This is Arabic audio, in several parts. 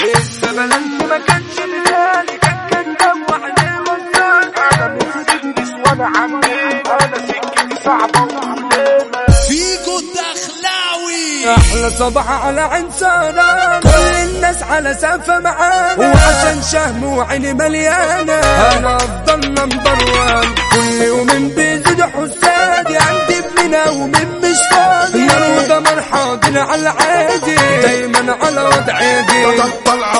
ما بلالي صعبه أحلى صباح على عين كل الناس على سافة معانا. وعشان شهم وعيني مليانة. أنا أفضل نمبر وان كل يومين بيزيد حسادي. عندي ابننا ومن مش فاضي مرحاضين على عادي دايما على وضع ايدي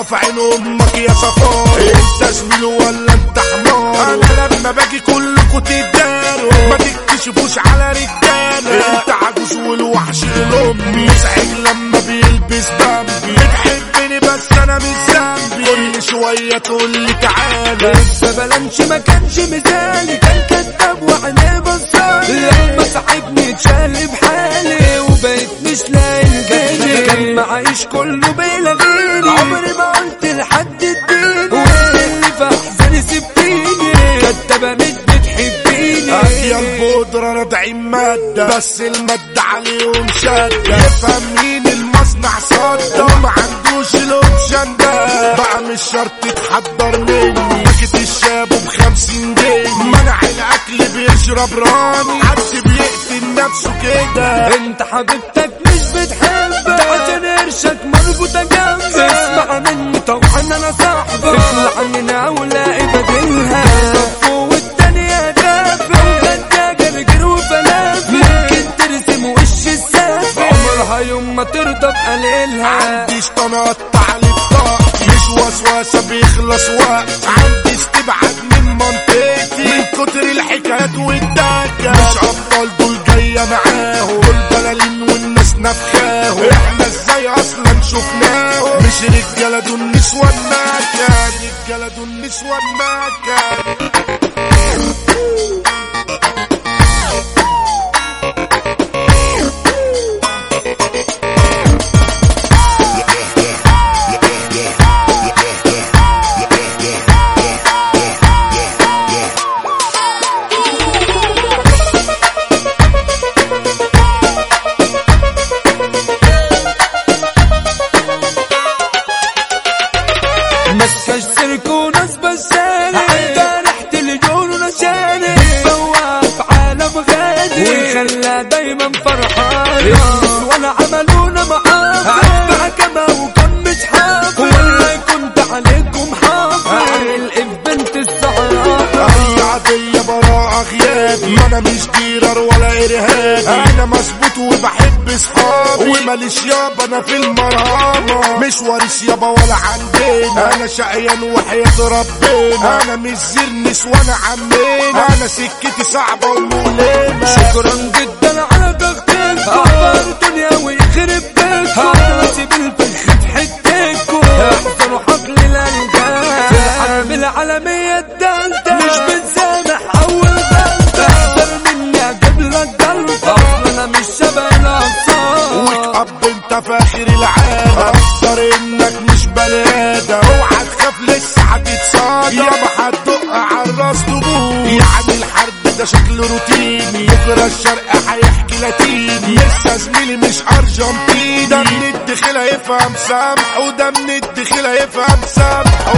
في عين أمك يا صفار انت زميل ولا انت حمار أنا لما باجي كلكوا تداروا ما تكتشفوش على رجالة. أنت عجوز والوحش الامي مزعج لما بيلبس بامبي. بتحبني بس أنا مش ذنبي. كل شوية تقول لي تعالى. الزبلنش ما كانش مثالي معايش كله بيلغيني عمري ما قلت لحد اديني. وانت اللي في احزاني سبتيني. كدابة مش بتحبيني. يا البودرة راضعين مادة. بس المادة عليهم شدة. يفهم مين المصنع صدى وما عندوش ال option ده. بقى مش شرط تحضر مني. باكت الشاب بخمسين جنيه. منع الأكل بيشرب راني حد بيقتل نفسه كده. أنت حبيبتك مش بتحبك عشان قرشك مربوطة جنبك اسمع مني طبعا أنا صاحبك اطلع مننا ولاقي بديلها والتانية غافل انت جرجر وفلافل ممكن ترسم وش السافل عمرها يوم ما ترضى بقليلها. عنديش تنقطع للطاقة مش وسوسة بيخلص وقت. عندي استبعاد من منطقتي. من كتر الحكايات والدكة مش والناس نفخاهم إحنا إزاي أصلا شفناهم مش رجالة دول نسوان مكان رجالة دول نسوان مكان مسكش ونشاني بواف عالم غالي وخلى دايما فرحان. ولا عملونا معاه عارفة كما مش حافظ ولا كنت عليكم حافظ في بنت هي عادية براءة غيابي ما أنا مش ديرر ولا إرهابي. أنا مظبوط وبحب صحابي وماليش يابا أنا في المرامة. مش وارث يابا ولا عندنا. أنا شقيان وحياة ربنا. أنا مش زرنس وأنا عمنا أنا سكتي صعبة ومؤلمة. شكرا جدا على ضغطكم أخبار دنيا ويخرب فاخر العالم أكتر إنك مش بني آدم. اوعى تخاف لسه هتتصادم يابا هتدق على الراس يعني الحرب ده شكل روتيني. بكره الشرق هيحكي لاتيني. لسه زميلي مش أرجنتيني. ده من الدخيل هيفهم سامح وده من الدخيل هيفهم سامحه